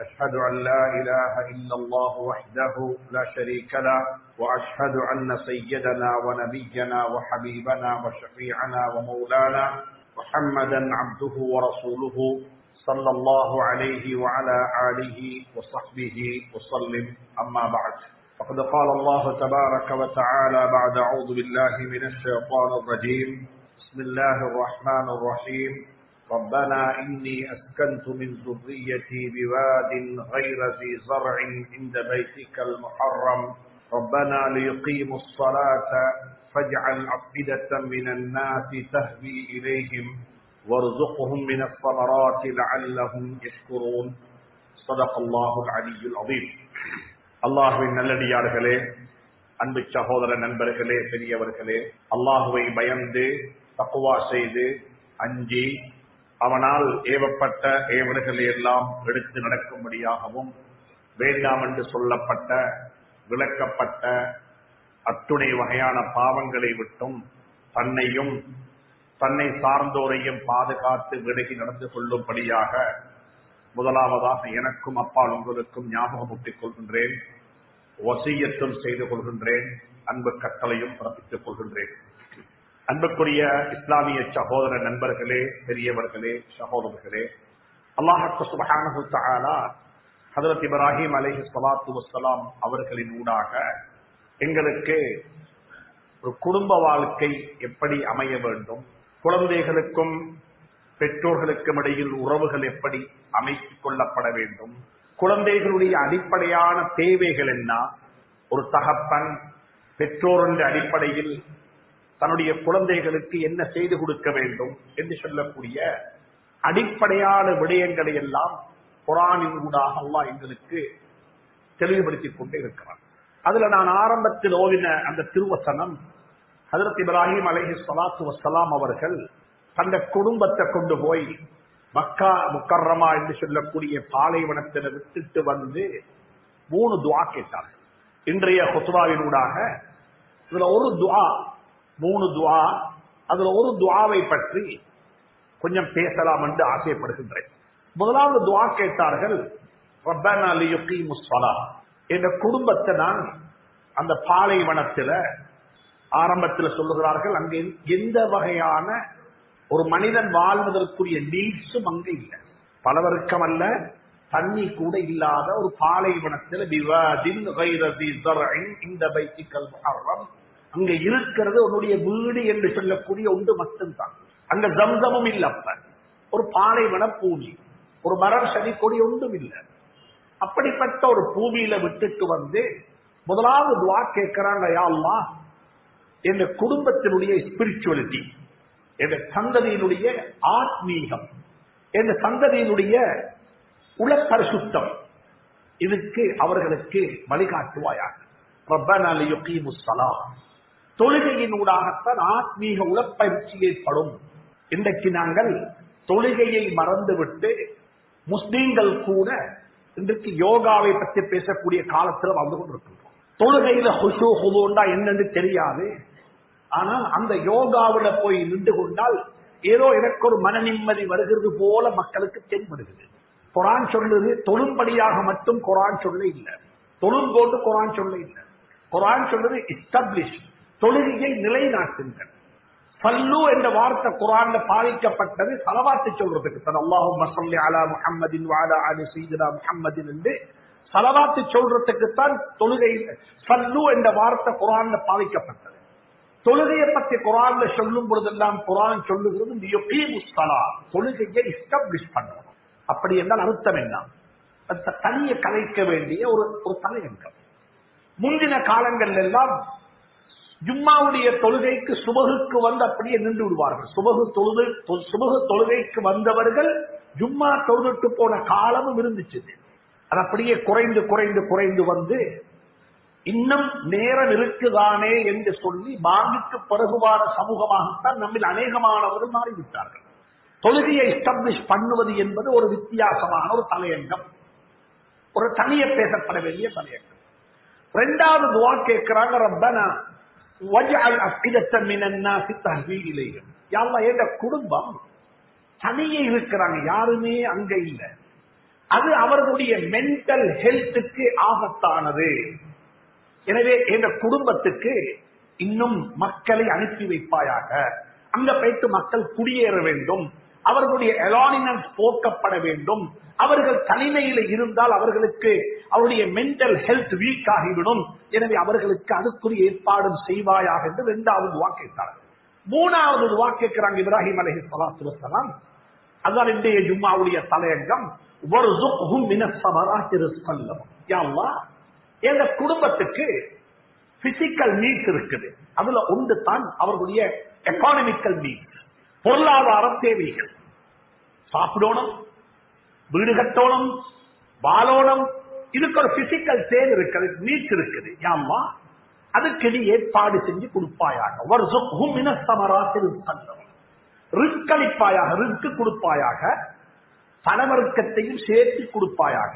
أشهد أن لا إله إلا الله وحده لا شريك له وأشهد أن سيدنا ونبينا وحبيبنا وشفيعنا ومولانا محمدا عبده ورسوله صلى الله عليه وعلى آله وصحبه وسلم. أما بعد فقد قال الله تبارك وتعالى بعد أعوذ بالله من الشيطان الرجيم. بسم الله الرحمن الرحيم. ربنا إني أسكنت من ذريتي بواد غير ذي زرع عند بيتك المحرم ربنا ليقيموا الصلاة فاجعل أفئدة من الناس تهوي إليهم وارزقهم من الثمرات لعلهم يشكرون صدق الله العلي العظيم அல்லாஹுவின் நல்லடியார்களே அன்பு சகோதர நண்பர்களே பெரியவர்களே அல்லாஹுவை பயந்து தக்குவா செய்து அஞ்சி அவனால் ஏவப்பட்ட ஏவல்களை எல்லாம் எடுத்து நடக்கும்படியாகவும் வேண்டாம் என்று சொல்லப்பட்ட விளக்கப்பட்ட அத்துணை வகையான பாவங்களை விட்டும் தன்னையும் தன்னை சார்ந்தோரையும் பாதுகாத்து விலகி நடந்து கொள்ளும்படியாக முதலாவதாக எனக்கும் அப்பால் உங்களுக்கும் ஞாபகமூட்டிக் கொள்கின்றேன். வசியத்தும் செய்து கொள்கின்றேன். அன்பு கட்டளையும் பிறப்பித்துக் கொள்கின்றேன். அன்புக்குரிய இஸ்லாமிய சகோதர நண்பர்களே பெரியவர்களே சகோதரர்களே அல்லாஹு சுபஹானஹு தஆலா ஹதரத் இப்ராஹிம் அலைஹி சலாத்து வசலாம் அவர்களின் ஊடாக எங்களுக்கு ஒரு குடும்ப வாழ்க்கை எப்படி அமைய வேண்டும் குழந்தைகளுக்கும் பெற்றோர்களுக்கும் இடையில் உறவுகள் எப்படி அமைத்துக் கொள்ளப்பட வேண்டும் குழந்தைகளுடைய அடிப்படையான தேவைகள் என்ன ஒரு தகப்பன் பெற்றோருடைய அடிப்படையில் தன்னுடைய குழந்தைகளுக்கு என்ன செய்து கொடுக்க வேண்டும் என்று சொல்லக்கூடிய அடிப்படையான விடயங்களை எல்லாம் குரானின் ஊடாக அல்லா எங்களுக்கு தெளிவுபடுத்திக் கொண்டே இருக்கிறார் அதுல நான் ஆரம்பத்தில் ஓவின அந்த திருவசனம் ஹதரத் இப்ராஹிம் அலஹி சலாத்து வசலாம் அவர்கள் தந்த குடும்பத்தை கொண்டு போய் மக்கா முக்கர்ரமா என்று சொல்லக்கூடிய பாலைவனத்தில் விட்டுட்டு வந்து மூணு துவா கேட்டார்கள். இன்றைய ஹொசுவாவினூடாக இதுல ஒரு துவா மூணு துவா. அதுல ஒரு துவாவை பற்றி கொஞ்சம் பேசலாம் என்று ஆசைப்படுகின்றேன். முதலாவது துவா கேட்டார்கள் என்ற குடும்பத்தை நான் அந்த பாலைவனத்தில் ஆரம்பத்தில் சொல்லுகிறார்கள் அங்கே எந்த வகையான ஒரு மனிதன் வாழ்வதற்குரிய நீட்ஸும் அங்கே இல்லை. பலவருக்கம் அல்ல தண்ணி கூட இல்லாத ஒரு பாலைவனத்தில் இந்த பைத்திக்கல் அங்க இருக்கிறது உன்னுடைய வீடு என்று சொல்லக்கூடிய ஒன்று மட்டும்தான். அங்க ஜம்சமும் இல்லப்ப ஒரு பாலைவன பூமி. ஒரு மரம் சனி கொடி ஒன்றும் இல்லை. அப்படிப்பட்ட ஒரு பூமியில விட்டுட்டு வந்து முதலாவது துவா கேட்கிறாங்க யாழ்லா என் குடும்பத்தினுடைய ஸ்பிரிச்சுவலிட்டி என் சந்ததியினுடைய ஆத்மீகம் என் சந்ததியினுடைய உலப்பரிசுத்தம் இதுக்கு அவர்களுக்கு வழிகாட்டுவாயாக. தொழுகையினூடாகத்தான் ஆத்மீக உளப்பயிற்சி ஏற்படும் இன்றைக்கு நாங்கள் தொழுகையை மறந்துவிட்டு முஸ்லீம்கள் கூட இன்றைக்கு யோகாவை பற்றி பேசக்கூடிய காலத்தில் வந்து கொண்டிருக்கின்றோம். தொழுகையில ஹுசு ஹுதுண்டா என்னன்னு தெரியாது. ஆனால் அந்த யோகாவில போய் நின்று கொண்டால் ஏதோ எனக்கு ஒரு மன நிம்மதி வருகிறது போல மக்களுக்கு தென்படுகிறது குரான் சொல்லுது தொழும்படியாக மட்டும் குரான் சொல்ல இல்லை. தொழும் போட்டு குரான் சொல்ல இல்லை. குரான் சொல்லுது எஸ்டாப்ளிஷ் தொழுகையை நிலைநாட்டுங்கள். சல்லு என்ற வார்த்தை குரான்ல பாதிக்கப்பட்டது சலவாத்து சொல்றதுக்கு தான். அல்லாஹும் மசல்லி அலா முஹம்மதின் வாலா அலி சீதனா முஹம்மதின் என்று சலவாத்து சொல்றதுக்குத்தான் தொழுகை சல்லு என்ற வார்த்தை குரான்ல பாதிக்கப்பட்டது தொழுகையை பற்றி குரான்ல சொல்லும் பொழுதெல்லாம் குரான் சொல்லுகிறது தொழுகையை எஸ்டாப்ளிஷ் பண்ணணும். அப்படி என்றால் அர்த்தம் என்ன? தனியை கலைக்க வேண்டிய ஒரு ஒரு தலையங்கம். முந்தின காலங்கள் எல்லாம் ஜும்மாவுடைய தொழுகைக்கு சுபகுக்கு வந்து அப்படியே நின்று விடுவார்கள். சுபகு தொழுது சுபகு தொழுகைக்கு வந்தவர்கள் ஜும்மா தொழுதுட்டு போன காலமும் இருந்துச்சு. அது அப்படியே குறைந்து குறைந்து குறைந்து வந்து இன்னும் நேரம் இருக்குதானே என்று சொல்லி பாங்கிக்கு பிறகுவான சமூகமாகத்தான் நம்மில் அநேகமானவர்கள் மாறிவிட்டார்கள். தொழுகையை எஸ்டாப்ளிஷ் பண்ணுவது என்பது ஒரு வித்தியாசமான ஒரு தலையங்கம். ஒரு தனிய பேசப்பட வேண்டிய தலையங்கம். ரெண்டாவது துவா கேட்கிறாங்க ரப்பனா என்ற குடும்பம்? தனியே இருக்கிறாங்க. யாருமே அங்க இல்ல. அது அவர்களுடைய மென்டல் ஹெல்த்துக்கு ஆபத்தானது. எனவே என்ற குடும்பத்துக்கு இன்னும் மக்களை அனுப்பி வைப்பாயாக. அங்க போயிட்டு மக்கள் குடியேற வேண்டும். அவர்களுடைய எலானினன்ஸ் போக்கப்பட வேண்டும். அவர்கள் தனிமையில இருந்தால் அவர்களுக்கு அவருடைய மென்டல் ஹெல்த் வீக் ஆகிவிடும். எனவே அவர்களுக்கு அதுக்குரிய ஏற்பாடும் செய்வாயாக என்று இரண்டாவது வாக்கிட்டார்கள் மூணாவது வாக்கிக்கிறாங்க இப்ராஹிம் அலஹி சலாத்து வசலாம் அதான் இன்றைய ஜும்மாவுடைய தலையங்கம். எங்க குடும்பத்துக்கு பிசிக்கல் நீட்ஸ் இருக்குது. அதுல ஒன்று தான் அவர்களுடைய எக்கானமிக்கல் நீட்ஸ் பொருளாதார தேவைகள். சாப்பிடணும் வீடு கட்டணும் வாழணும் இதுக்கு ஒரு பிசிக்கல் தேவை இருக்கிறது நீட் இருக்குது. யாம்மா அதுக்கு நீ ஏற்பாடு செஞ்சு கொடுப்பாயாக. வர்சுக்கும் இனசமராசில் ரிஸ்களிப்பாயாக ரிஸ்க் கொடுப்பாயாக. பணவர்க்கத்தையும் சேர்த்து கொடுப்பாயாக.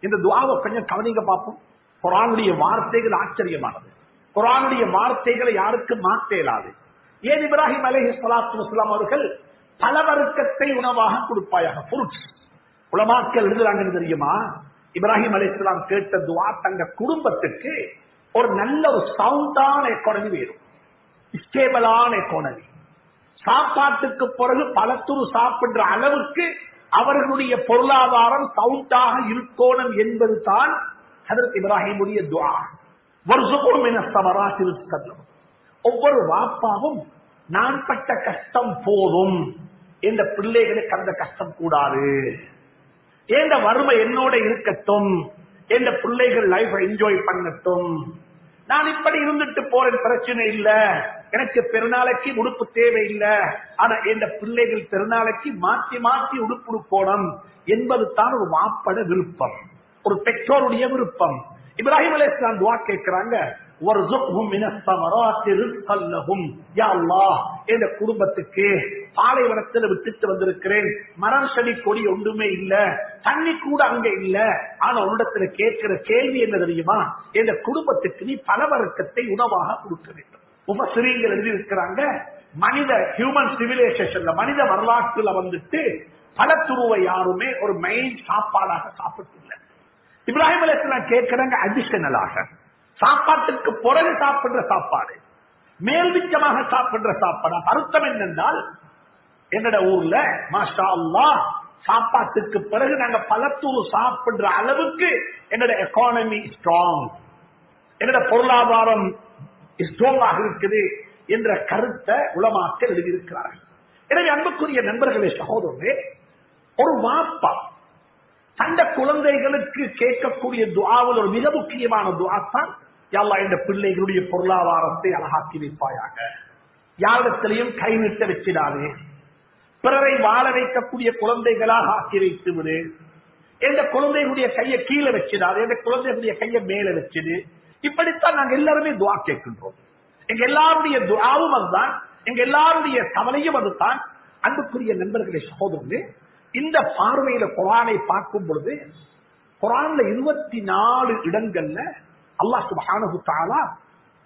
இந்த துவாவை கொஞ்சம் கவனிங்க பார்ப்போம். குரானுடைய வார்த்தைகள் ஆச்சரியமானது. குரானுடைய வார்த்தைகளை யாருக்கும் மாற்ற இயலாது ஏன் இப்ராஹிம் அலஹி சலாத்து வஸ்லாம் அவர்கள் பலவர்க்கத்தை உணவாக கொடுப்பாயாக? பொருட்கள் உலமாக்கள் எழுதுறாங்கன்னு தெரியுமா? இப்ராஹிம் அலி இஸ்லாம் கேட்ட துவா தங்க குடும்பத்துக்கு ஒரு நல்ல ஒரு சவுண்டான எக்கானமி வேணும். ஸ்டேபிளான எக்கானமி சாப்பாட்டுக்கு பிறகு பலத்துரு சாப்பிடுற அளவுக்கு அவர்களுடைய பொருளாதாரம் சவுண்டாக இருக்கோணும் என்பது தான் ஹதரத் இப்ராஹிமுடைய துவா. வருஷம் என சமராசில் ஒவ்வொரு வாப்பாவும் நான் பட்ட கஷ்டம் போதும் என்ற பிள்ளைகளுக்கு அந்த கஷ்டம் கூடாது. ஏந்த வறுமை என்னோட இருக்கட்டும். எந்த பிள்ளைகள் லைஃப் என்ஜாய் பண்ணட்டும். நான் இப்படி இருந்துட்டு போறேன் பிரச்சனை இல்ல. எனக்கு பெருநாளைக்கு உடுப்பு தேவையில்லை. ஆனா என் பிள்ளைகள் பெருநாளைக்கு மாற்றி மாற்றி உடுப்பு போடும் என்பது தான் ஒரு மாப்பட விருப்பம். ஒரு பெற்றோருடைய விருப்பம். இப்ராஹிம் அலி இஸ்லாம் துவா கேட்கிறாங்க என்ற குடும்பத்துக்கு பாலைவனத்தில் விட்டுட்டு வந்திருக்கிறேன். மரம் செடி கொடி ஒன்றுமே இல்ல. தண்ணி கூட அங்க இல்ல. ஆனா உன்னிடத்துல கேட்கிற கேள்வி என்ன தெரியுமா? என்ற குடும்பத்துக்கு நீ பலவர்க்கத்தை உணவாக கொடுக்க வேண்டும். உபசிரியர்கள் எழுதியிருக்கிறாங்க. மனித ஹியூமன் சிவிலைசேஷன்ல மனித வரலாற்றுல வந்துட்டு பல துருவை யாருமே ஒரு மெயின் சாப்பாடாக சாப்பிட்டு இப்ராஹிம் அலிஸ்லாம் கேட்கிறாங்க அடிஷனலாக சாப்பாட்டுக்கு பிறகு சாப்பிடுற சாப்பாடு மேல்விச்சமாக சாப்பிடுற சாப்பாடு. அர்த்தம் என்னென்றால் என்னோட ஊர்ல மாஷா அல்லா சாப்பாட்டுக்கு பிறகு நாங்க பலத்தூர் சாப்பிடுற அளவுக்கு என்னோட எக்கானமி ஸ்ட்ராங் என்னோட பொருளாதாரம் ஸ்ட்ராங்காக இருக்குது என்ற கருத்தை உளமாக்க எழுதியிருக்கிறார்கள். எனவே அன்புக்குரிய நண்பர்களே சகோதரே ஒரு வாப்பா தந்த குழந்தைகளுக்கு கேட்கக்கூடிய துவாவில் ஒரு மிக முக்கியமான துவா தான் எல்லா இந்த பிள்ளைகளுடைய பொருளாதாரத்தை அழகாக்கி வைப்பாயாக. யாரிடத்திலையும் கை நிறுத்த வச்சிடாது. பிறரை வாழ வைக்கக்கூடிய குழந்தைகளாக ஆக்கி வைத்து விடு எந்த குழந்தைகளுடைய கையை கீழே வச்சிடாது. எந்த குழந்தைகளுடைய கையை மேல வச்சிடு. இப்படித்தான் நாங்க எல்லாருமே துவா கேட்கின்றோம். எங்க எல்லாருடைய துவாவும் அதுதான். எங்க எல்லாருடைய கவலையும் அதுதான். அன்புக்குரிய நண்பர்களை சகோதரர்களே இந்த பார்வையில குரானை பார்க்கும் பொழுது குரான்ல இருபத்தி நாலு இடங்கள்ல அல்லாஹ் சுபஹானஹு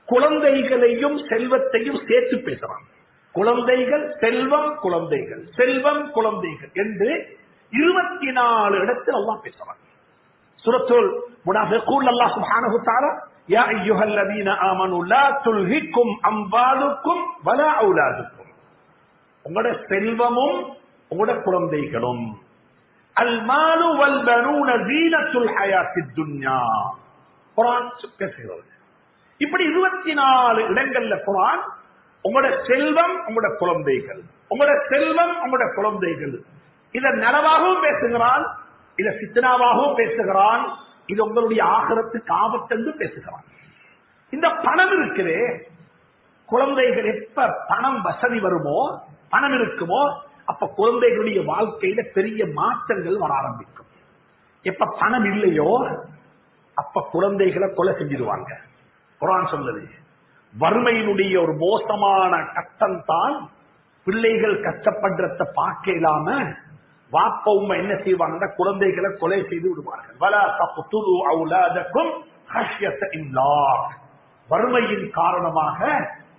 குழந்தைகளையும் செல்வத்தையும் சேர்த்து பேசுறான். குழந்தைகள் செல்வம் குழந்தைகள் செல்வம் குழந்தைகள் என்று இருபத்தி நாலு இடத்தில் அல்லாஹ் பேசுறான். சுரத்துல் முனாஃபிகூன் அல்லாஹ் சுப்ஹானஹு தஆலா யா அய்யுஹல்லதீன ஆமனு லா துல்ஹிக்கும் அம்வாலுக்கும் வலா அவுலாதுக்கும் உங்களோட செல்வமும் உங்களோட குழந்தைகளும். அல்மாலு வல் பனூன ஜீனத்துல் ஹயாத்தித் துன்யா. குரான் பேசுகிறது இப்படி இருபத்தி நாலு இடங்கள்ல குரான் உங்களோட செல்வம் உங்களோட குழந்தைகள். உங்களோட செல்வம் உங்களோட குழந்தைகள். இதன் நனவாகவும் பேசுகிறான் இத சித்தனாவாகவும் பேசுகிறான் இது உங்களுடைய ஆகரத்துக்கு ஆபத்தென்று பேசுகிறான். இந்த பணம் இருக்குதே. குழந்தைகள் எப்ப பணம் வசதி வருமோ பணம் இருக்குமோ அப்ப குழந்தைகளுடைய வாழ்க்கையில பெரிய மாற்றங்கள் வர ஆரம்பிக்கும். எப்ப பணம் இல்லையோ அப்ப குழந்தைகளை கொலை செஞ்சிருவாங்க குரான் சொல்லுது. வறுமையினுடைய ஒரு மோசமான கட்டம் தான் பிள்ளைகள் கஷ்டப்படுறத பார்க்க இல்லாம வாப்ப உண்மை என்ன செய்வாங்கன்னா குழந்தைகளை கொலை செய்து விடுவார்கள். வலா தப்துலு அவுலாதக்கும் வறுமையின் காரணமாக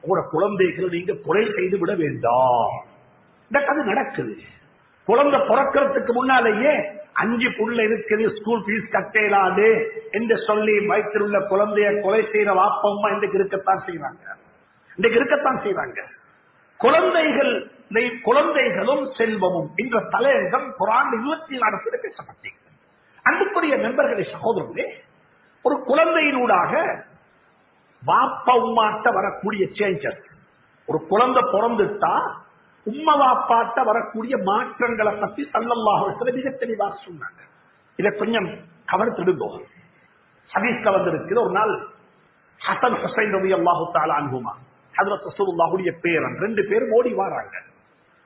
உங்களோட குழந்தைகளை நீங்க கொலை செய்து விட வேண்டாம். இந்த நடக்குது. குழந்தை பிறக்கிறதுக்கு முன்னாலேயே அஞ்சு புள்ள இருக்குது ஸ்கூல் ஃபீஸ் கட்டேலாது என்று சொல்லி வயிற்றிலுள்ள குழந்தைய கொலை செய்யற வாப்பம்மா இன்றைக்கு இருக்கத்தான் செய்வாங்க. இன்றைக்கு இருக்கத்தான் செய்வாங்க. குழந்தைகள் குழந்தைகளும் செல்வமும். என்ற தலையங்கம் குரான் இருபத்தி நாலு பேசப்பட்டீங்க அன்புக்குரிய நண்பர்களை சகோதரர்களே ஒரு குழந்தையினூடாக வாப்ப உமாட்ட வரக்கூடிய சேஞ்சஸ் ஒரு குழந்தை பிறந்துட்டா உம்ம வாப்பாட்ட வரக்கூடிய மாற்றங்களை பத்தி சல்லல்லாஹு மிக தெளிவாக சொன்னாங்க. இதை கொஞ்சம் கவனித்திடுங்கோ ஹதீஸ்ல வந்திருக்குது ஒரு நாள் ஹசன் ஹுசைன் ரவி அல்லாஹு தாலா அன்புமா ஹதரத் ரசூலுல்லாஹுடைய பேரன் ரெண்டு பேரும் ஓடி வராங்க.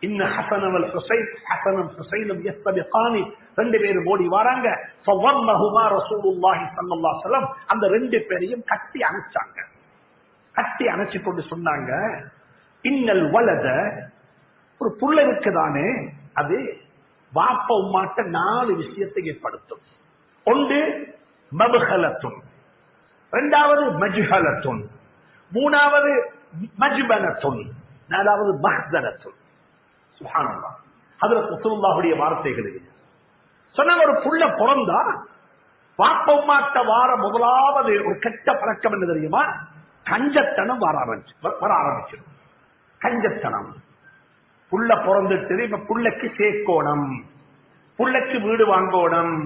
இன்ன ஹசன் அவல் ஹுசைன் ஹசனம் ஹுசைனும் யஸ்தபிகானி ரெண்டு பேரும் ஓடி வராங்க. ஃபவன்னஹுமா ரசூலுல்லாஹி ஸல்லல்லாஹு அலைஹி வஸல்லம் அந்த ரெண்டு பேரையும் கட்டி அணைச்சாங்க. கட்டி அணைச்சு கொண்டு சொன்னாங்க இன்னல் வலத ஒரு புள்ள இருக்குதானே? அது வாப்ப உமாட்ட நாலு விஷயத்தை ஏற்படுத்தும். ஒன்று மபுகலத்தும் இரண்டாவது மஜுகலத்தும் மூணாவது மஜ்பனத்தும் நாலாவது மஹ்தனத்துன் சுஹானல்லாஹ். அதுல ரசூலுல்லாஹுடைய வார்த்தைகள் இது. சொன்னாங்க ஒரு புள்ள பிறந்தா பாப்பம்மாட்ட வார முதலாவது ஒரு கெட்ட பழக்கம் என்ன தெரியுமா? கஞ்சத்தனம் வர ஆரம்பிச்சு வர ஆரம்பிச்சிடும். கஞ்சத்தனம். புள்ள பிறந்துட்டு இப்ப புள்ளைக்கு சேர்க்கோணம். புள்ளைக்கு வீடு வாங்கோணம்.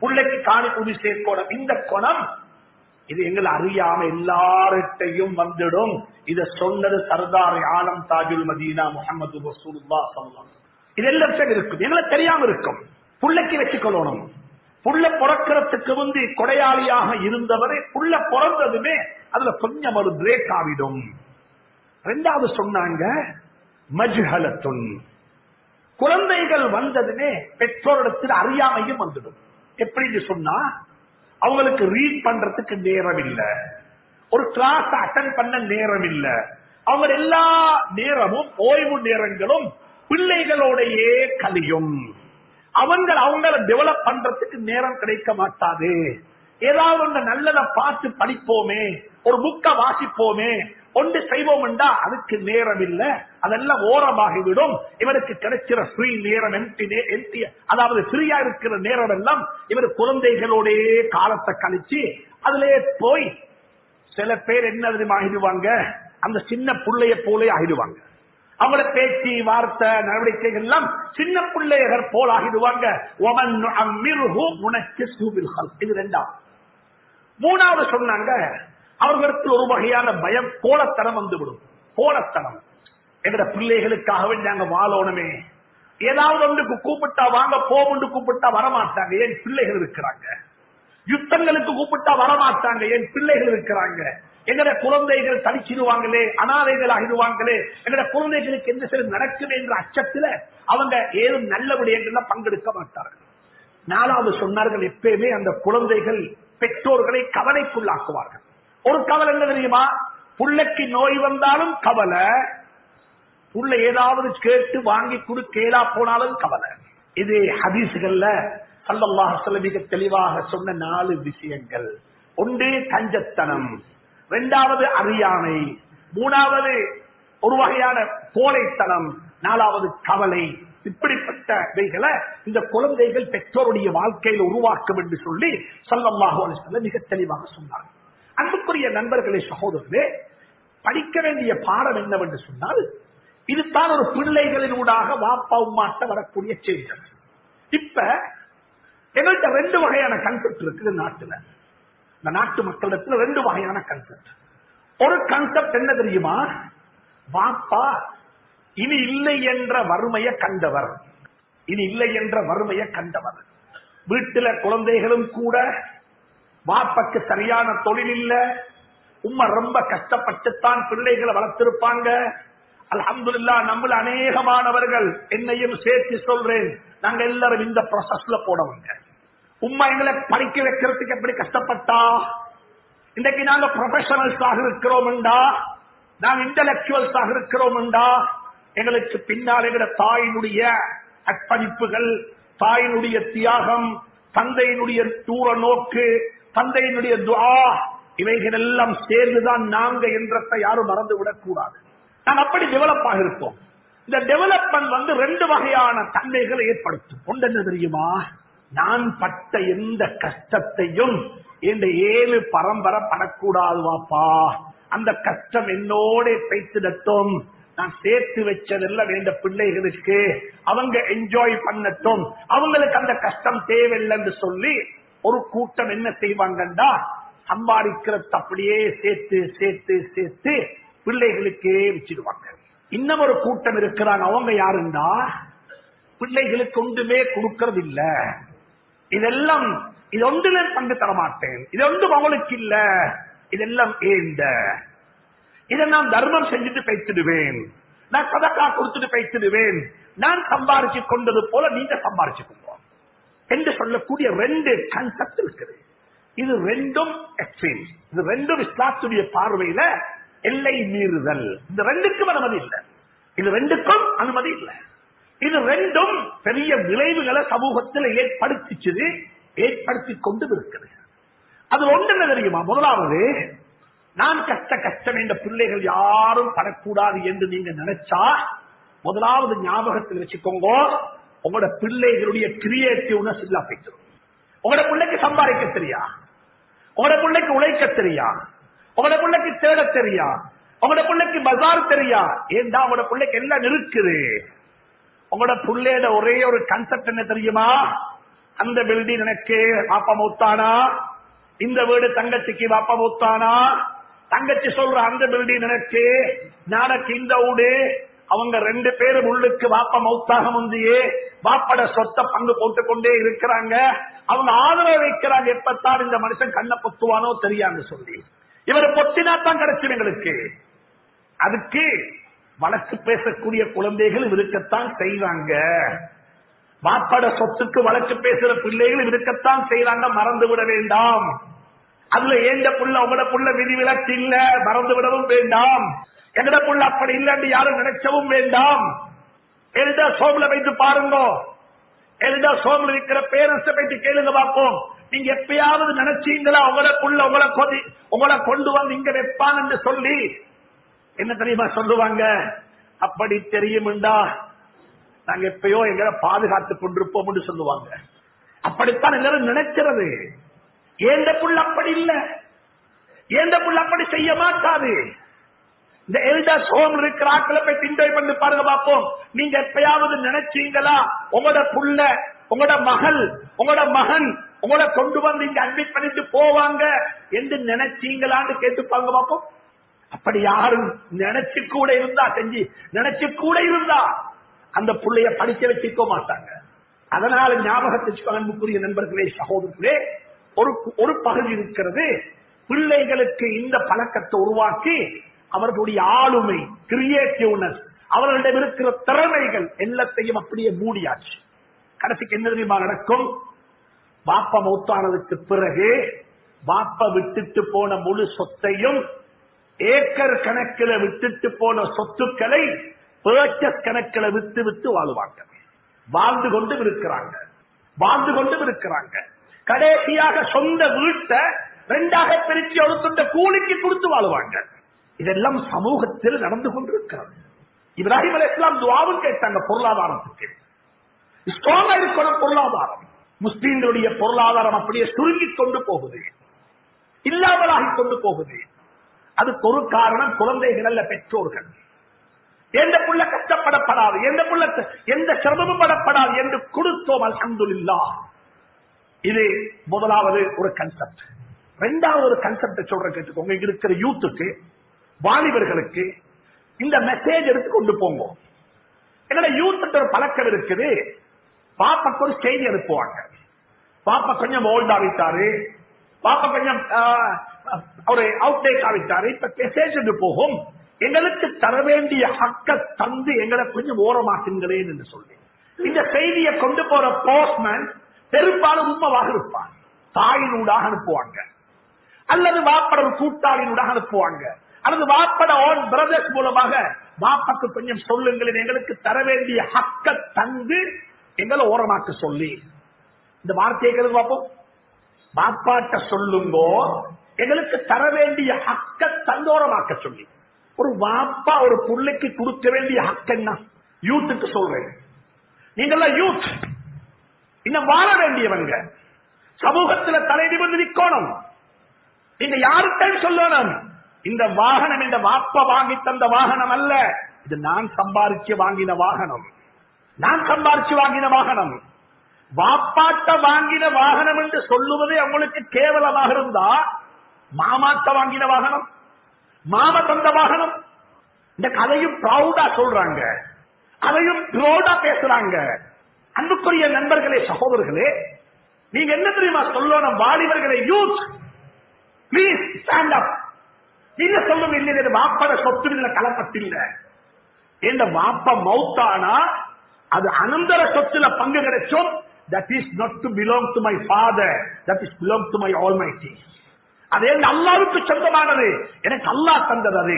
புள்ளைக்கு காணி புதி சேர்க்கோணம். இந்த கோணம் இது எங்களை அறியாம எல்லார்ட்டையும் வந்துடும். இத சொன்னது சர்தார் ஆலம் தாஜுல் மதீனா முகமது ரசூலுல்லா சொல்லலாம் இது எல்லாத்தையும் இருக்கும். எங்களுக்கு தெரியாம இருக்கும். புள்ளைக்கு வச்சுக்கொள்ளணும். புள்ள பிறக்கிறதுக்கு வந்து கொடையாளியாக இருந்தவரை புள்ள பிறந்ததுமே அதுல கொஞ்சம் ஒரு பிரேக் ஆகிடும். ரெண்டாவது சொன்னாங்க மஜ்ஹலத்துன். குழந்தைகள் வந்ததுமே பெற்றோரிடத்தில் அறியாமையும் வந்துடும். எப்படின்னு சொன்னா அவங்களுக்கு ரீட் பண்றதுக்கு நேரம் ஒரு கிளாஸ் அட்டன் பண்ண நேரம் அவங்க எல்லா நேரமும் ஓய்வு நேரங்களும் பிள்ளைகளோடையே கலியும் அவங்க அவங்கள டெவலப் பண்றதுக்கு நேரம் கிடைக்க மாட்டாது. ஏதாவது ஒன்று நல்லதை பார்த்து படிப்போமே ஒரு புக்க வாசிப்போமே ஒன்று செய்வோம் என்றா அதுக்கு நேரம் இல்லை அதெல்லாம் ஓரமாகிவிடும். இவருக்கு கிடைக்கிற ஃப்ரீ நேரம் அதாவது ஃப்ரீயா இருக்கிற நேரம் எல்லாம் இவர் குழந்தைகளோட காலத்தை கழிச்சு அதிலே போய் சில பேர் என்ன ஆகிடுவாங்க? அந்த சின்ன பிள்ளைய போலே ஆகிடுவாங்க. அவங்கள பேச்சு வார்த்தை நடவடிக்கைகள் எல்லாம் சின்ன பிள்ளையர் போல் ஆகிடுவாங்க. இது ரெண்டாவது மூணாவது சொன்னாங்க அவர்களுக்கு ஒரு வகையான பயம் கோலத்தனம் வந்துவிடும். கோலத்தனம். எங்கட பிள்ளைகளுக்காக வேண்டி நாங்க வாழணுமே. ஏதாவது ஒன்றுக்கு கூப்பிட்டா வாங்க போகும்னு கூப்பிட்டா வரமாட்டாங்க. ஏன் பிள்ளைகள் இருக்கிறாங்க? யுத்தங்களுக்கு கூப்பிட்டா வரமாட்டாங்க. ஏன் பிள்ளைகள் இருக்கிறாங்க? எங்கட குழந்தைகள் தடிச்சிடுவாங்களே அனாதைகள் ஆகிடுவாங்களே எங்கட குழந்தைகளுக்கு எந்த சில நடக்குது என்ற அச்சத்துல அவங்க ஏதும் நல்ல விடயங்கள்ல பங்கெடுக்க மாட்டார்கள். நாலாவது சொன்னார்கள் எப்பயுமே அந்த குழந்தைகள் பெற்றோர்களை கவலைக்குள்ளாக்குவார்கள். ஒரு கவலை என்ன தெரியுமா? புள்ளைக்கு நோய் வந்தாலும் கவலை. புள்ள ஏதாவது கேட்டு வாங்கி கொடு போனாலும் கவலை. இது ஹதீசுகள்ல சல்லல்லாஹ் மிக தெளிவாக சொன்ன நாலு விஷயங்கள். ஒன்று கஞ்சத்தனம் இரண்டாவது அறியாமை மூணாவது ஒரு வகையான கோலைத்தனம் நாலாவது கவலை. இப்படிப்பட்டவைகளை இந்த குழந்தைகள் பெற்றோருடைய வாழ்க்கையில் உருவாக்கும் என்று சொல்லி சல்லல்லாஹு மிக தெளிவாக சொன்னார்கள். அன்புக்குரிய நண்பர்களே சகோதரர்களே படிக்க வேண்டிய பாடம் என்னவென்று சொன்னால் இதுதான் ஒரு பிள்ளைகளின் ஊடாக வாப்பா உமாட்ட வரக்கூடிய செய்திகள். இப்ப எங்கள்கிட்ட ரெண்டு வகையான கன்செப்ட் இருக்குது நாட்டுல. இந்த நாட்டு மக்களிடத்துல ரெண்டு வகையான கன்செப்ட் ஒரு கன்செப்ட் என்ன தெரியுமா? வாப்பா இனி இல்லை என்ற வறுமையை கண்டவர். இனி இல்லை என்ற வறுமையை கண்டவர். வீட்டில குழந்தைகளும் கூட வாப்பக்கு சரியான தொழில் இல்ல. உம்மா ரொம்ப கஷ்டப்பட்டுத்தான் பிள்ளைகளை வளர்த்திருப்பாங்க. அலமதுல்லா நம்மள அநேகமானவர்கள் என்னையும் சேர்த்து சொல்றேன். நாங்க எல்லாரும் இந்த ப்ராசஸ்ல போனவங்க உம்மா எங்களை படிக்க வைக்கிறதுக்கு எப்படி கஷ்டப்பட்டா? இன்றைக்கு நாங்க ப்ரொஃபஷனல்ஸாக இருக்கிறோம்டா நாங்க இன்டலெக்சுவல்ஸாக இருக்கிறோம்டா எங்களுக்கு பின்னால் எங்கட தாயினுடைய அர்ப்பணிப்புகள் தாயினுடைய தியாகம் தந்தையினுடைய தூர நோக்கு தந்தையினுடைய துவா இவைகள் எல்லாம் சேர்ந்துதான் நாங்க என்றத்தை யாரும் மறந்து விடக்கூடாது நான் அப்படி டெவலப் ஆகிருப்போம் இந்த டெவலப்மெண்ட் வந்து ரெண்டு வகையான தன்மைகளை ஏற்படுத்தும். ஒன்று என்ன தெரியுமா? நான் பட்ட எந்த கஷ்டத்தையும் இந்த ஏழு பரம்பரை படக்கூடாது வாப்பா அந்த கஷ்டம் என்னோட பேசிடட்டும். நான் சேர்த்து வச்சதெல்லாம் வேண்ட பிள்ளைகளுக்கு அவங்க என்ஜாய் பண்ணட்டும். அவங்களுக்கு அந்த கஷ்டம் தேவையில்லைன்னு சொல்லி ஒரு கூட்டம் என்ன செய்வாங்கண்டா? சம்பாதிக்கிறத அப்படியே சேர்த்து சேர்த்து சேர்த்து பிள்ளைகளுக்கே வச்சிருவாங்க இன்னும் ஒரு கூட்டம் இருக்கிறாங்க. அவங்க யாருண்டா? பிள்ளைகளுக்கு ஒன்றுமே கொடுக்கறது இல்ல இதெல்லாம் இது ஒன்றுல பங்கு தர மாட்டேன் இது ஒன்றும் அவங்களுக்கு இல்ல. இதெல்லாம் ஏந்த இதை நான் தர்மம் செஞ்சுட்டு பேசிடுவேன் நான் சதக்கா கொடுத்துட்டு பேசிடுவேன் நான் சம்பாரிச்சு கொண்டது போல நீங்க சம்பாரிச்சு கொண்டோம் என்று சொல்லக்கூடிய ரெண்டு கன்செப்ட் இருக்குது. இது ரெண்டும் எக்ஸ்ட்ரீம் இது ரெண்டும் இஸ்லாத்துடைய பார்வையில எல்லை மீறுதல். இந்த ரெண்டுக்கும் அனுமதி இல்லை. இது ரெண்டுக்கும் அனுமதி இல்லை. இது ரெண்டும் பெரிய விளைவுகளை சமூகத்தில் ஏற்படுத்திச்சது ஏற்படுத்தி கொண்டு இருக்குது அது ஒன்று என்ன தெரியுமா? முதலாவது நான் கஷ்ட கஷ்டம் என்ற பிள்ளைகள் யாரும் படக்கூடாது என்று நீங்க நினைச்சா முதலாவது ஞாபகத்தில் வச்சுக்கோங்க உங்களோட பிள்ளைகளுடைய கிரியேட்டிவ்னஸ் இல்ல பேசுறோம் உங்களோட பிள்ளைக்கு சம்பாதிக்க தெரியா? உங்களோட பிள்ளைக்கு உழைக்க தெரியா? உங்களோட பிள்ளைக்கு தேட தெரியா? உங்களோட பிள்ளைக்கு பஜார் தெரியா? ஏண்டா உங்களோட பிள்ளைக்கு எல்லாம் இருக்குது உங்களோட பிள்ளையோட ஒரே ஒரு கன்செப்ட் என்ன தெரியுமா? அந்த பில்டிங் எனக்கு பாப்பா மூத்தானா? இந்த வீடு தங்கச்சிக்கு பாப்பா மூத்தானா? தங்கச்சி சொல்ற அந்த பில்டிங் எனக்கு நாளைக்கு இந்த வீடு அவங்க ரெண்டு பேரும் உள்ளுக்கு வாப்ப மௌத்தாக முந்தியே வாப்பட சொத்தை பங்கு போட்டுக் கொண்டே இருக்கிறாங்க. அவங்க ஆதரவு வைக்கிறாங்க எப்பத்தான் இந்த மனுஷன் கண்ணை பொத்துவானோ தெரியாம சொல்லி. இவர் பொத்தினா தான் கிடைக்கும் எங்களுக்கு. அதுக்கு வழக்கு பேசக்கூடிய குழந்தைகள் இருக்கத்தான் செய்வாங்க. வாப்பட சொத்துக்கு வழக்கு பேசுற பிள்ளைகள் இருக்கத்தான் செய்யறாங்க மறந்து விட வேண்டாம். அதுல ஏந்த புள்ள உங்களோட புள்ள விதிவிலக்கு இல்ல மறந்து விடவும் வேண்டாம். எங்கட அப்படி இல்லைன்னு யாரும் நினைச்சவும் வேண்டாம். எழுத சோம்ல வைத்து பாருங்க. எழுத சோம்ல இருக்கிற பேரண்ட்ஸ வைத்து கேளுங்க பார்ப்போம். நீங்க எப்பயாவது நினைச்சீங்களா உங்களுக்குள்ள உங்களை கொதி உங்களை கொண்டு வந்து இங்க வைப்பான் என்று சொல்லி? என்ன தெரியுமா சொல்லுவாங்க? அப்படி தெரியும்டா நாங்க எப்பயோ எங்களை பாதுகாத்து கொண்டிருப்போம் சொல்லுவாங்க. அப்படித்தான் எல்லாரும் நினைக்கிறது. ஏந்த புள்ள அப்படி இல்ல? ஏந்த புள்ள அப்படி செய்ய மாட்டாது? இந்த எல்டர்ஸ் ஹோம் இருக்கிற ஆட்களை போய் திண்டை பண்ணி பாருங்க பார்ப்போம் நீங்க எப்பயாவது நினைச்சீங்களா? உங்களோட புள்ள உங்களோட மகள் உங்களோட மகன் உங்களை கொண்டு வந்து இங்க அட்மிட் பண்ணிட்டு போவாங்க என்று நினைச்சீங்களான்னு கேட்டுப்பாங்க பார்ப்போம் அப்படி யாரும் நினைச்சு கூட இருந்தா செஞ்சு நினைச்சு கூட இருந்தா அந்த புள்ளைய படிக்க வச்சுக்க மாட்டாங்க. அதனால ஞாபகத்தை அன்புக்குரிய நண்பர்களே சகோதரர்களே ஒரு ஒரு பகுதி இருக்கிறது. பிள்ளைகளுக்கு இந்த பழக்கத்தை உருவாக்கி அவர்களுடைய ஆளுமை கிரியேட்டிவ்னஸ் அவர்களிடம் இருக்கிற திறமைகள் எல்லாத்தையும் அப்படியே மூடியாச்சு. கடைசிக்கு என்ன தெரியுமா நடக்கும்? பாப்ப மௌத்தானதுக்கு பிறகு பாப்ப விட்டுட்டு போன முழு சொத்தையும் ஏக்கர் கணக்கில் விட்டுட்டு போன சொத்துக்களை பேச்சஸ் கணக்கில் விட்டு விட்டு வாழுவாங்க. வாழ்ந்து கொண்டும் இருக்கிறாங்க. வாழ்ந்து கொண்டும் இருக்கிறாங்க. கடைசியாக சொந்த வீட்டை ரெண்டாக பிரிச்சு ஒருத்துண்ட கூலிக்கு கொடுத்து வாழுவாங்க. இதெல்லாம் சமூகத்தில் நடந்து கொண்டிருக்கிறது. இப்ராஹிம் அலி இஸ்லாம் துவாவும் கேட்டாங்க பொருளாதாரத்துக்கு. ஸ்ட்ராங்கா இருக்கணும் பொருளாதாரம். முஸ்லீம்களுடைய பொருளாதாரம் அப்படியே சுருங்கிக் கொண்டு போகுது. இல்லாமலாகி கொண்டு போகுது. அதுக்கு ஒரு காரணம் குழந்தைகள் அல்ல பெற்றோர்கள். எந்த புள்ள கஷ்டப்படப்படாது எந்த புள்ள எந்த சிரமமும் படப்படாது என்று கொடுத்தோம் அல்ஹம்துலில்லா. இது முதலாவது ஒரு கன்செப்ட் ரெண்டாவது ஒரு கன்செப்ட் சொல்ற கேட்டுக்கோங்க. இங்க இருக்கிற யூத்துக்கு வாலிபர்களுக்கு இந்த மெசேஜ் எடுத்து கொண்டு போங்க. எங்களோட யூத் ஒரு பழக்கம் இருக்குது. பாப்பாக்கு ஒரு செய்தி அனுப்புவாங்க. பாப்பா கொஞ்சம் ஓல்ட் ஆகிட்டாரு பாப்பா கொஞ்சம் ஒரு அவுட்டேக் ஆகிட்டாரு இப்ப மெசேஜ் போகும். எங்களுக்கு தர வேண்டிய ஹக்க தந்து எங்களை கொஞ்சம் ஓரமாக்குங்களேன் என்று சொல்லி இந்த செய்தியை கொண்டு போற போஸ்ட்மேன் பெரும்பாலும் உண்மவாக இருப்பார். தாயினூடாக அனுப்புவாங்க. அல்லது வாப்பட கூட்டாளினூடாக அனுப்புவாங்க. அல்லது வாப்பட ஓன் பிரதர்ஸ் மூலமாக வாப்பாக்கு கொஞ்சம் சொல்லுங்கள் எங்களுக்கு தர வேண்டிய ஹக்க தந்து எங்களை ஓரமாக்க சொல்லி. இந்த வார்த்தையை கேளுங்க பார்ப்போம் பாப்பாட்ட சொல்லுங்கோ எங்களுக்கு தர வேண்டிய ஹக்க தந்தோரமாக்க சொல்லி. ஒரு வாப்பா ஒரு புள்ளைக்கு கொடுக்க வேண்டிய ஹக்க என்ன? யூத்துக்கு சொல்றேன். நீங்கெல்லாம் யூத். இன்னும் வாழ வேண்டியவங்க. சமூகத்துல தலை நிமிர்ந்து நிக்கணும். நீங்க யாருக்கும் சொல்லணும். இந்த வாகனம் இந்த வாப்ப வாங்கி தந்த வாகனம் அல்ல. இது நான் சம்பாதிச்சு வாங்கின வாகனம். நான் சம்பாதிச்சு வாங்கின வாகனம். வாப்பாட்ட வாங்கின வாகனம் என்று சொல்லுவதே அவங்களுக்கு கேவலமாக இருந்தா மாமாட்ட வாங்கின வாகனம் மாம தந்த வாகனம். இந்த கதையும் ப்ரௌடா சொல்றாங்க. அதையும் ப்ரௌடா பேசுறாங்க. அன்புக்குரிய நண்பர்களே சகோதரர்களே நீங்க என்ன தெரியுமா சொல்லணும்? வாலிபர்களை யூத் பிளீஸ் ஸ்டாண்ட் அப். நீங்க சொல்லும் இல்லை வாப்பட சொத்து இல்ல கலப்பத்தில்ல எந்த வாப்ப மௌத்தானா அது அனந்தர சொத்துல பங்கு கிடைச்சோம் that is not to belong to my father that is belong to my all my அது எந்த அல்லாவுக்கு சொந்தமானது எனக்கு அல்லாஹ் தந்தது அது.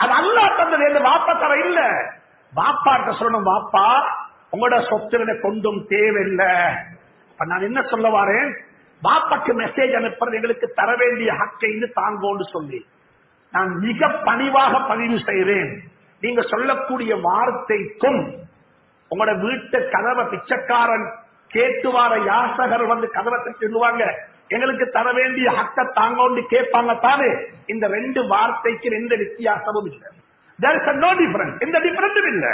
அது அல்லாஹ் தந்தது எந்த வாப்பா தர இல்ல. வாப்பாட்ட சொல்லணும் வாப்பா உங்களோட சொத்து எனக்கு கொண்டும் தேவையில்லை. நான் என்ன சொல்ல வரேன்? பாப்பாக்கு மெசேஜ் அனுப்புறது எங்களுக்கு தர வேண்டிய ஹக்கை தாங்கோன்னு சொல்லி. நான் மிக பணிவாக பதிவு செய்கிறேன் நீங்க சொல்லக்கூடிய வார்த்தைக்கும் உங்களோட வீட்டு கதவை பிச்சைக்காரன் கேட்டு வார யாசகர் வந்து கதவை சொல்லுவாங்க. எங்களுக்கு தர வேண்டிய ஹக்க தாங்கோண்டு கேட்பாங்க தானே இந்த ரெண்டு வார்த்தைக்கு எந்த வித்தியாசமும் இல்லை. There is எந்த டிஃபரன்ஸும் இல்லை.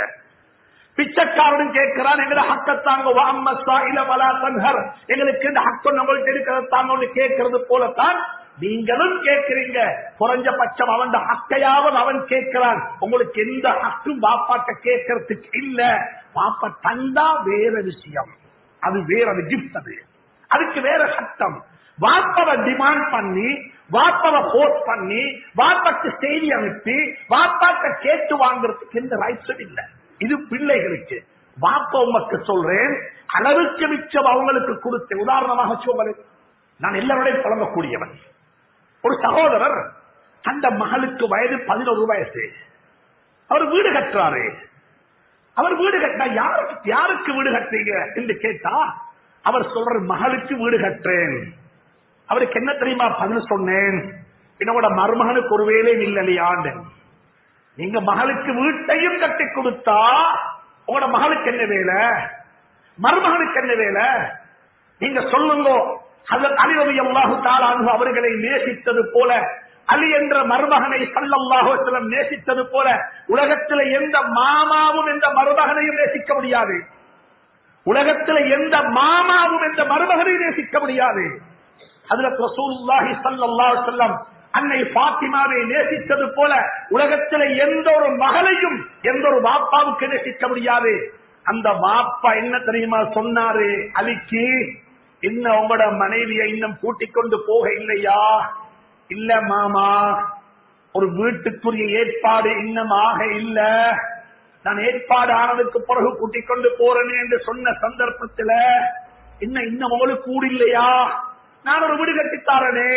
பிச்சைக்காரனும் கேட்கிறான் எங்களை ஹக்கத்தாங்க வாம்மஸ்தா இல பலா தன்ஹர் எங்களுக்கு இந்த ஹக்கம் நம்மளுக்கு இருக்கிறது தாங்க கேட்கறது போலத்தான் நீங்களும் கேட்கிறீங்க. குறைஞ்சபட்சம் அவன் ஹக்கையாவது அவன் கேட்கிறான். உங்களுக்கு எந்த ஹக்கும் பாப்பாட்ட கேட்கறதுக்கு இல்ல. பாப்பா தந்தா வேற விஷயம். அது வேற அது கிஃப்ட் அது. அதுக்கு வேற சட்டம். வாப்பவை டிமாண்ட் பண்ணி வாப்பவை போஸ்ட் பண்ணி வாப்பாக்கு செய்தி அனுப்பி வாப்பாட்ட கேட்டு வாங்குறதுக்கு எந்த ரைட்ஸும் இல்லை. இது பிள்ளைகளுக்கு. வாப்ப உமக்கு சொல்றேன். அளவுக்கு மிச்சம் அவங்களுக்கு கொடுத்த உதாரணமாக சொல்றேன். நான் எல்லாரோடையும் புலங்கக்கூடியவன் ஒரு சகோதரர் அந்த மகளுக்கு வயது பதினோரு வயசு. அவர் வீடு கட்டுறாரு. அவர் வீடு கட்டினா யாருக்கு யாருக்கு வீடு கட்டுறீங்க என்று கேட்டா அவர் சொல்ற மகளுக்கு வீடு கட்டுறேன். அவருக்கு என்ன தெரியுமா பதில் சொன்னேன். என்னோட மருமகனுக்கு ஒருவேளை இல்லையாண்டு. நீங்க மகளுக்கு வீட்டையும் கட்டி கொடுத்தா உங்களோட மகளுக்கு என்ன வேலை? மருமகனுக்கு என்ன வேலை? நீங்க சொல்லுங்க. அதன் அலிரவி அல்லாஹு தாலானு அவர்களை நேசித்தது போல அலி என்ற மருமகனை சல்லல்லாஹுலம் நேசித்தது போல உலகத்தில் எந்த மாமாவும் எந்த மருமகனையும் நேசிக்க முடியாது. உலகத்தில் எந்த மாமாவும் எந்த மருமகனையும் நேசிக்க முடியாது. அதுல ரசூலுல்லாஹி ஸல்லல்லாஹு அலைஹி அன்னை பாத்திமாவை நேசித்தது போல உலகத்தில் எந்த ஒரு மகளையும் எந்த ஒரு வாப்பாவுக்கு நேசிக்க முடியாது. அந்த வாப்பா என்ன தெரியுமா சொன்னாரு? அலிக்கு இன்னும் உங்களோட மனைவியை இன்னும் கூட்டிக் கொண்டு போக இல்லையா? இல்ல மாமா ஒரு வீட்டுக்குரிய ஏற்பாடு இன்னும் ஆக இல்ல. நான் ஏற்பாடு ஆனதுக்கு பிறகு கூட்டிக் கொண்டு போறேன் என்று சொன்ன சந்தர்ப்பத்துல இன்னும் இன்னும் உங்களுக்கு கூடில்லையா நான் ஒரு வீடு கட்டித்தாரனே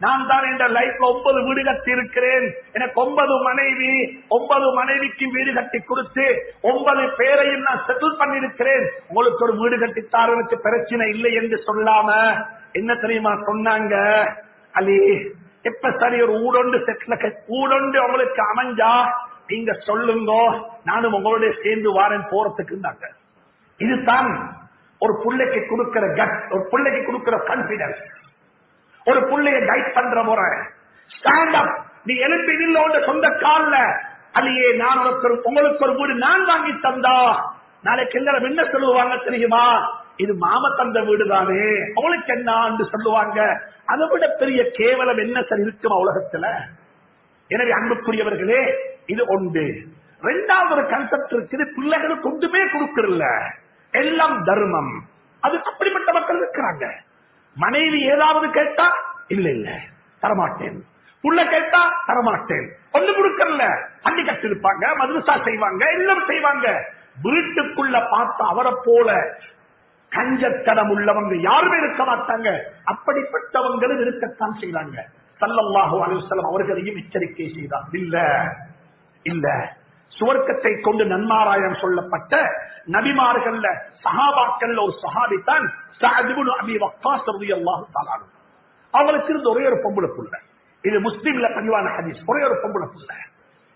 நான் தான் என்ற லைஃப்ல ஒன்பது வீடு கட்டி இருக்கிறேன் எனக்கு ஒன்பது மனைவி ஒன்பது மனைவிக்கு வீடு கட்டி கொடுத்து ஒன்பது பேரையும் நான் செட்டில் பண்ணிருக்கிறேன் உங்களுக்கு ஒரு வீடு கட்டித்தாரனுக்கு பிரச்சனை இல்லை என்று சொல்லாம என்ன தெரியுமா சொன்னாங்க? அலி எப்ப சரி ஒரு ஊடொண்டு செட்டில் ஊடொண்டு உங்களுக்கு அமைஞ்சா நீங்க சொல்லுங்க. நானும் உங்களோட சேர்ந்து வாரேன் போறதுக்கு இதுதான் ஒரு பிள்ளைக்கு கொடுக்கிற கட் ஒரு பிள்ளைக்கு கொடுக்கிற கான்பிடன்ஸ் ஒரு பிள்ளைய கைட் பண்ற முறை. ஸ்டாண்ட் அப் நீ எழுப்பி நில்ல சொந்த கால்ல. அதையே நான் உனக்கு ஒரு- உங்களுக்கு ஒரு வீடு நான் வாங்கி தந்தா. நாளைக்கு எல்லாரும் என்ன சொல்லுவாங்க தெரியுமா? இது மாம தந்த வீடு தானே அவளுக்கு என்ன என்று சொல்லுவாங்க? அதை விட பெரிய கேவலம் என்ன சார் இருக்கும் உலகத்துல? எனவே அன்புக்குரியவர்களே இது ஒன்று. இரண்டாவது ஒரு கன்செப்ட் இருக்குது பிள்ளைகளுக்கு ஒன்றுமே கொடுக்கறதில்ல. எல்லாம் தர்மம். அது அப்படிப்பட்ட மக்கள் இருக்கிறாங்க. மனைவி ஏதாவது கேட்டா இல்ல இல்ல தரமாட்டேன். புள்ள கேட்டா தரமாட்டேன். ஒண்ணு கொடுக்கறல பள்ளி கட்டிருப்பாங்க மதுரசா செய்வாங்க எல்லாம் செய்வாங்க. வீட்டுக்குள்ள பார்த்து அவரை போல கஞ்சத்தனம் உள்ளவங்க யாருமே இருக்க மாட்டாங்க. அப்படிப்பட்டவங்களும் இருக்கத்தான் செய்வாங்க சல்லல்லாஹு அலைஹி அவர்களையும் எச்சரிக்கை செய்தார். இல்ல இல்ல. சுவர்க்கத்தை கொண்டு நன்மாராயம் சொல்லப்பட்ட நபிமார்கள்ல சஹாபாக்கள்ல ஒரு சஹாபி தான் சஅத் அபி வக்காஸ் ரலியல்லாஹு தஆலா இருந்த ஒரே ஒரு பொம்புல புள்ள. இது முஸ்லீம்ல பதிவான ஹதீஸ். ஒரே ஒரு பொம்புல புள்ள.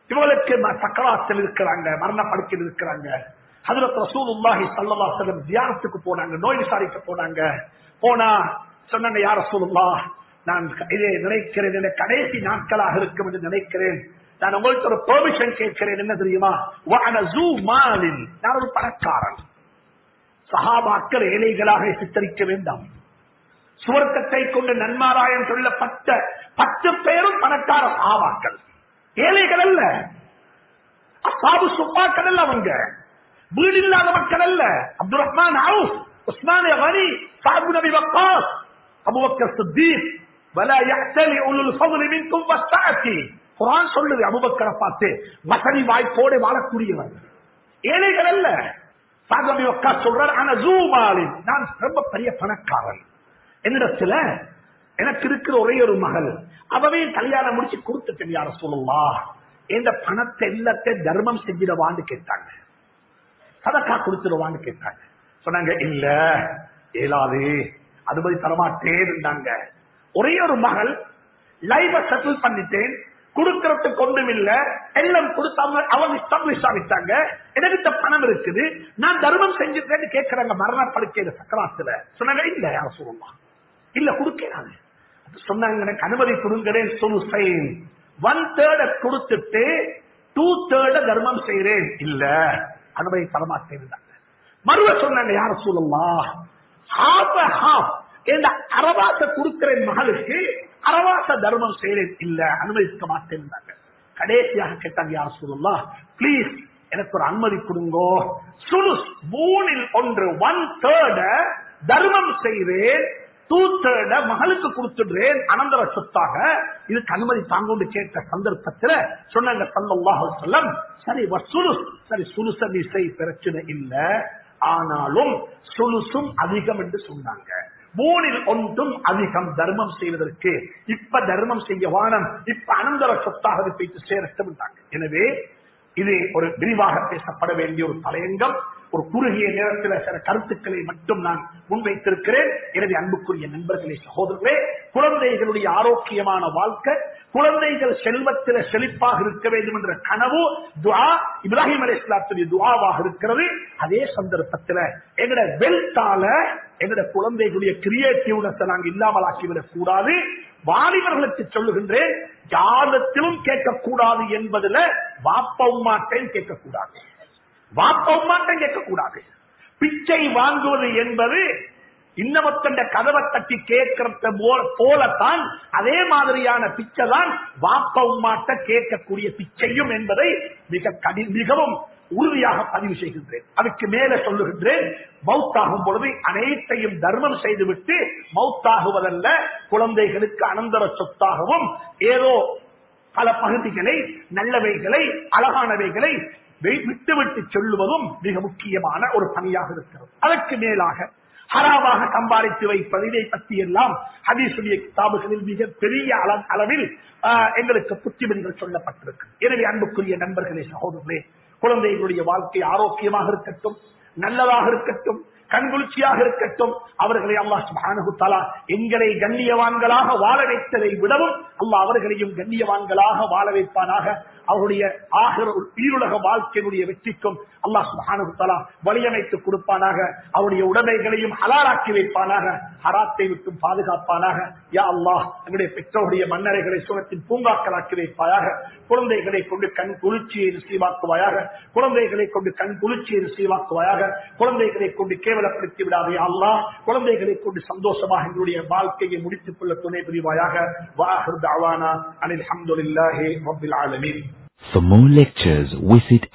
இவளுக்கு ம- சக்கராத்தில் இருக்கிறாங்க மரண படுக்கையில் இருக்கிறாங்க. ஹதரத் ரசூலுல்லாஹி ஸல்லல்லாஹு அலைஹி வஸல்லம் போனாங்க நோய் விசாரிக்க போனாங்க. போனா சொன்னாங்க யார் ரசூலுல்லா நான் இதை நினைக்கிறேன். இந்த கடைசி நாட்களாக இருக்கும் என்று நினைக்கிறேன். நான் உங்கள்கிட்ட ஒரு பெர்மிஷன் கேட்கிறேன். என்ன தெரியுமா? நான் ஒரு பணக்காரன். சஹாபாக்கள் ஏழைகளாக சித்தரிக்க வேண்டாம் சுவர்க்கத்தை கொண்டு நன்மாராயம் சொல்லப்பட்ட பத்து பேரும் பணக்கார சஹாபாக்கள் ஏழைகள் அல்ல அசாபு சுப்பாக்கள் அல்ல அவங்க வீடு இல்லாத மக்கள் அல்ல அப்துல் ரஹ்மான் அவுஸ் உஸ்மான் கனி சாபு நபி வக்காஸ் அபுபக்கர் சித்தீக் ولا يأتل أولو الفضل منكم والسعة குர்ஆன் சொல்லுது அபூபக்கரை பார்த்து வசதி வாய்ப்போடு வாழக்கூடியவர் ஏழைகள் அல்ல சாகபி வக்கா சொல்றார் ஆனா ஜூமாலின் நான் ரொம்ப பெரிய பணக்காரன். என்னிடத்துல எனக்கு இருக்கிற ஒரே ஒரு மகள். அவவே கல்யாணம் முடிச்சு கொடுத்துட்டேன் யார சொல்லுவா? இந்த பணத்தை எல்லாத்தையும் தர்மம் செஞ்சிடவான்னு கேட்டாங்க. சதக்கா கொடுத்துடுவான்னு கேட்டாங்க. சொன்னாங்க இல்ல இயலாது. அதுபடி தரமாட்டேன் இருந்தாங்க ஒரே ஒரு மகள் லைவ செட்டில் பண்ணிட்டேன். கொடுக்கறதுக்கு ஒன்றும் இல்ல. எல்லாம் கொடுத்தாங்க. அவங்க எஸ்டாப்ளிஷ் ஆகிட்டாங்க. எனக்கு பணம் இருக்குது. நான் தர்மம் செஞ்சுட்டேன்னு கேட்கிறாங்க மரண படுக்கையில சக்கராத்துல. சொன்னாங்க இல்ல யார சொல்லுமா இல்ல கொடுக்கிறாங்க சொன்னாங்க எனக்கு அனுமதி கொடுங்கிறேன் சொலுசைன் ஒன் தேர்ட கொடுத்துட்டு டூ தேர்ட தர்மம் செய்யறேன் இல்ல. அனுமதி தரமாட்டேன் மறுவ சொன்னாங்க யார சொல்லலாம் ஹாஃப் ஹாஃப் இந்த அரவாச கொடுக்கிறேன் மகளுக்கு அறவாச தர்மம் செய்யறேன் இல்ல அனுமதிக்க மாட்டேன் கடைசியாக கேட்டாங்க யார் சொல்லுல்லா ப்ளீஸ் எனக்கு ஒரு அனுமதி கொடுங்கோ. சுலுஸ் மூணில் ஒன்று ஒன் தேர்ட தர்மம் செய்வேன் டூ தேர்ட மகளுக்கு கொடுத்துடுறேன் அனந்தர சொத்தாக. இதுக்கு அனுமதி தாங்கொண்டு கேட்ட சந்தர்ப்பத்தில் சொன்னாங்க சல்லல்லாஹு அலைஹி சரி சுலுஸ். சரி சுலுச நீ செய் பிரச்சனை இல்லை. ஆனாலும் சுலுசும் அதிகம் என்று சொன்னாங்க. மூணில் ஒன்றும் அதிகம் தர்மம் செய்வதற்கு இப்ப தர்மம் செய்ய வானம் இப்ப அனந்தர சொத்தாக அதை போயிட்டு சேரட்டும் எனவே இது ஒரு விரிவாக பேசப்பட வேண்டிய ஒரு தலையங்கம். ஒரு குறுகிய நேரத்தில் சில கருத்துக்களை மட்டும் நான் முன்வைத்திருக்கிறேன் எனவே அன்புக்குரிய நண்பர்களே சகோதரர்களே குழந்தைகளுடைய ஆரோக்கியமான வாழ்க்கை குழந்தைகள் செல்வத்தில் செழிப்பாக இருக்க வேண்டும் என்ற கனவு துவா இப்ராஹிம் அலி இஸ்லாத்துடைய துவாவாக இருக்கிறது. அதே சந்தர்ப்பத்தில் எங்கட வெல்த்தால எங்கட குழந்தைகளுடைய கிரியேட்டிவ்னஸ் நாங்க இல்லாமல் ஆக்கிவிடக் கூடாது. வாலிபர்களுக்கு சொல்லுகின்றேன் ஜாதத்திலும் கேட்கக்கூடாது என்பதுல வாப்பவுமாட்டையும் கேட்கக்கூடாது வாப்பம்மாட்டம் கேட்கக்கூடாது. பிச்சை வாங்குவது என்பது இன்னமத்தண்ட கதவை தட்டி கேட்கறத போலத்தான் அதே மாதிரியான பிச்சை தான் வாப்பவுமாட்ட கேட்கக்கூடிய பிச்சையும் என்பதை மிக கடி மிகவும் உறுதியாக பதிவு செய்கின்றேன். அதுக்கு மேல சொல்லுகின்றேன் மவுத்தாகும் பொழுது அனைத்தையும் தர்மம் செய்துவிட்டு மவுத்தாகுவதல்ல குழந்தைகளுக்கு அனந்தர சொத்தாகவும் ஏதோ பல பகுதிகளை நல்லவைகளை அழகானவைகளை விட்டுவிட்டு சொல்லுவதும் மிக முக்கியமான ஒரு பணியாக இருக்கிறது. அதற்கு மேலாக ஹராமாக சம்பாதித்து வைப்பது இதை பற்றி எல்லாம் ஹதீசுடைய கிதாபுகளில் மிக பெரிய அளவில் எங்களுக்கு புத்திமதிகள் சொல்லப்பட்டிருக்கு எனவே அன்புக்குரிய நண்பர்களே சகோதரர்களே குழந்தைகளுடைய வாழ்க்கை ஆரோக்கியமாக இருக்கட்டும் நல்லதாக இருக்கட்டும் கண்குளிர்ச்சியாக இருக்கட்டும். அவர்களை அல்லாஹ் சுபானகுத்தாலா எங்களை கண்ணியவான்களாக வாழ வைத்ததை விடவும் அல்லாஹ் அவர்களையும் கண்ணியவான்களாக வாழ வைப்பானாக. அவருடைய ஆகிற உயிருலக வாழ்க்கையினுடைய வெற்றிக்கும் அல்லாஹ் சுபானகுத்தாலா தஆலா வழியமைத்து கொடுப்பானாக. அவருடைய உடமைகளையும் ஹலாலாக்கி வைப்பானாக. ஹராத்தை விட்டும் பாதுகாப்பானாக. யா அல்லாஹ் எங்களுடைய பெற்றோருடைய மன்னரைகளை சுகத்தின் பூங்காக்களாக்கி வைப்பாயாக. குழந்தைகளை கொண்டு கண் குளிர்ச்சியை நசீவாக்குவாயாக குழந்தைகளை கொண்டு கண் குளிர்ச்சியை நசீவாக்குவாயாக குழந்தைகளை கொண்டு கேவலப்படுத்தி விடாதே அல்லா குழந்தைகளை கொண்டு சந்தோஷமாக எங்களுடைய வாழ்க்கையை முடித்துக் கொள்ள துணை புரிவாயாக வாஹர் தாவானா அனில் அஹமதுல்லாஹி ரபில் ஆலமீன் For more lectures, visit